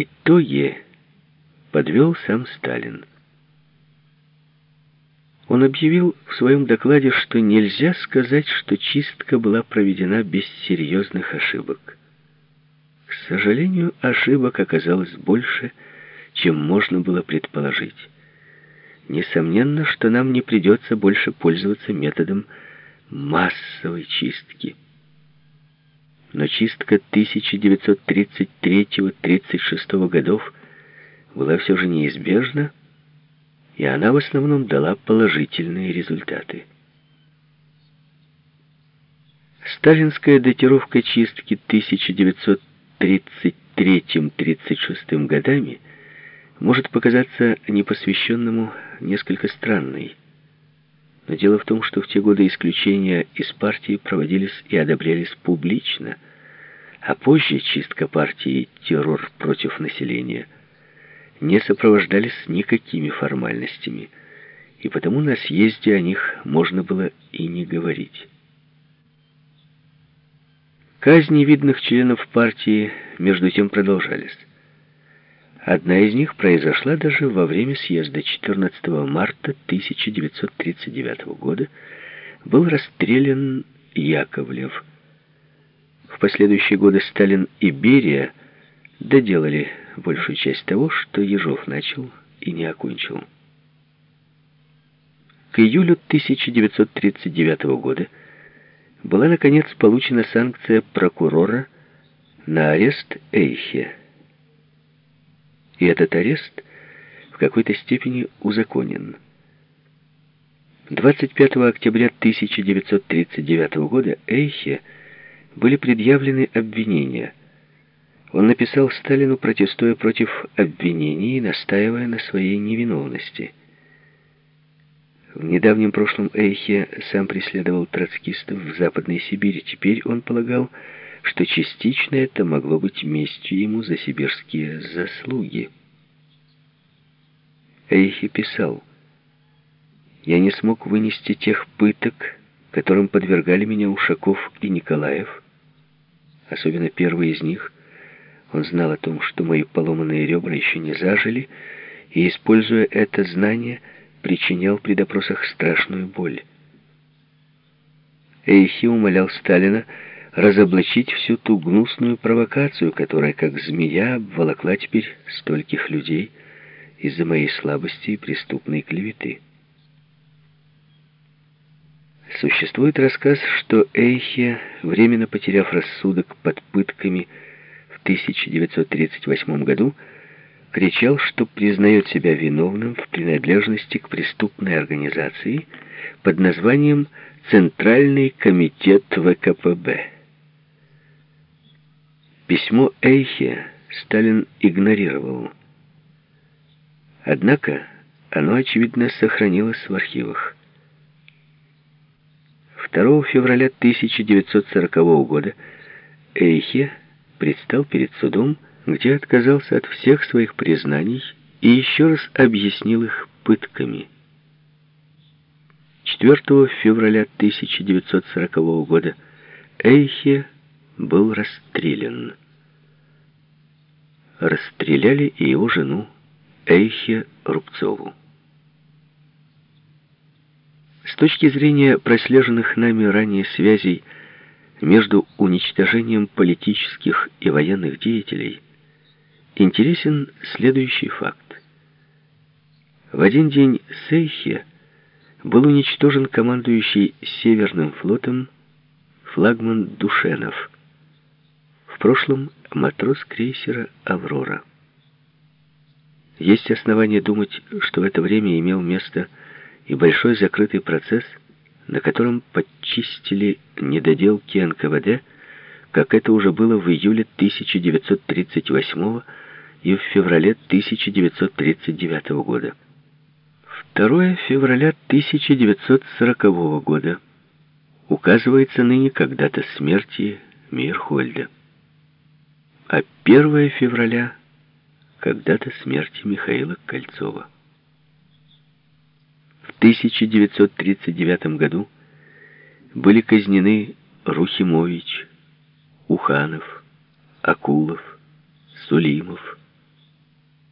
Итоги подвел сам Сталин. Он объявил в своем докладе, что нельзя сказать, что чистка была проведена без серьезных ошибок. К сожалению, ошибок оказалось больше, чем можно было предположить. Несомненно, что нам не придется больше пользоваться методом массовой чистки. Но чистка 1933-36 годов была все же неизбежна, и она в основном дала положительные результаты. Сталинская датировка чистки 1933-36 годами может показаться непосвященному несколько странной. Но дело в том, что в те годы исключения из партии проводились и одобрялись публично, а позже чистка партии террор против населения – не сопровождались никакими формальностями, и потому на съезде о них можно было и не говорить. Казни видных членов партии между тем продолжались. Одна из них произошла даже во время съезда 14 марта 1939 года. Был расстрелян Яковлев. В последующие годы Сталин и Берия доделали большую часть того, что Ежов начал и не окончил. К июлю 1939 года была, наконец, получена санкция прокурора на арест Эйхе. И этот арест в какой-то степени узаконен. 25 октября 1939 года Эйхе были предъявлены обвинения – он написал Сталину, протестуя против обвинений и настаивая на своей невиновности. В недавнем прошлом Эйхе сам преследовал троцкистов в Западной Сибири. Теперь он полагал, что частично это могло быть местью ему за сибирские заслуги. Эйхе писал, «Я не смог вынести тех пыток, которым подвергали меня Ушаков и Николаев, особенно первый из них — он знал о том, что мои поломанные ребра еще не зажили, и, используя это знание, причинял при допросах страшную боль. Эйхи умолял Сталина разоблачить всю ту гнусную провокацию, которая, как змея, обволокла теперь стольких людей из-за моей слабости и преступной клеветы. Существует рассказ, что Эйхе, временно потеряв рассудок под пытками, 1938 году кричал, что признает себя виновным в принадлежности к преступной организации под названием Центральный комитет ВКПБ. Письмо Эйхе Сталин игнорировал. Однако оно, очевидно, сохранилось в архивах. 2 февраля 1940 года Эйхе предстал перед судом, где отказался от всех своих признаний и еще раз объяснил их пытками. 4 февраля 1940 года Эйхе был расстрелян. Расстреляли и его жену Эйхе Рубцову. С точки зрения прослеженных нами ранее связей между уничтожением политических и военных деятелей интересен следующий факт. В один день Сейхе был уничтожен командующий Северным флотом флагман Душенов, в прошлом матрос крейсера «Аврора». Есть основания думать, что в это время имел место и большой закрытый процесс – на котором подчистили недоделки НКВД, как это уже было в июле 1938 и в феврале 1939 года. 2 февраля 1940 года указывается ныне когда-то смерти Мейерхольда, а 1 февраля когда-то смерти Михаила Кольцова. 1939 году были казнены Рухимович, Уханов, Акулов, Сулимов,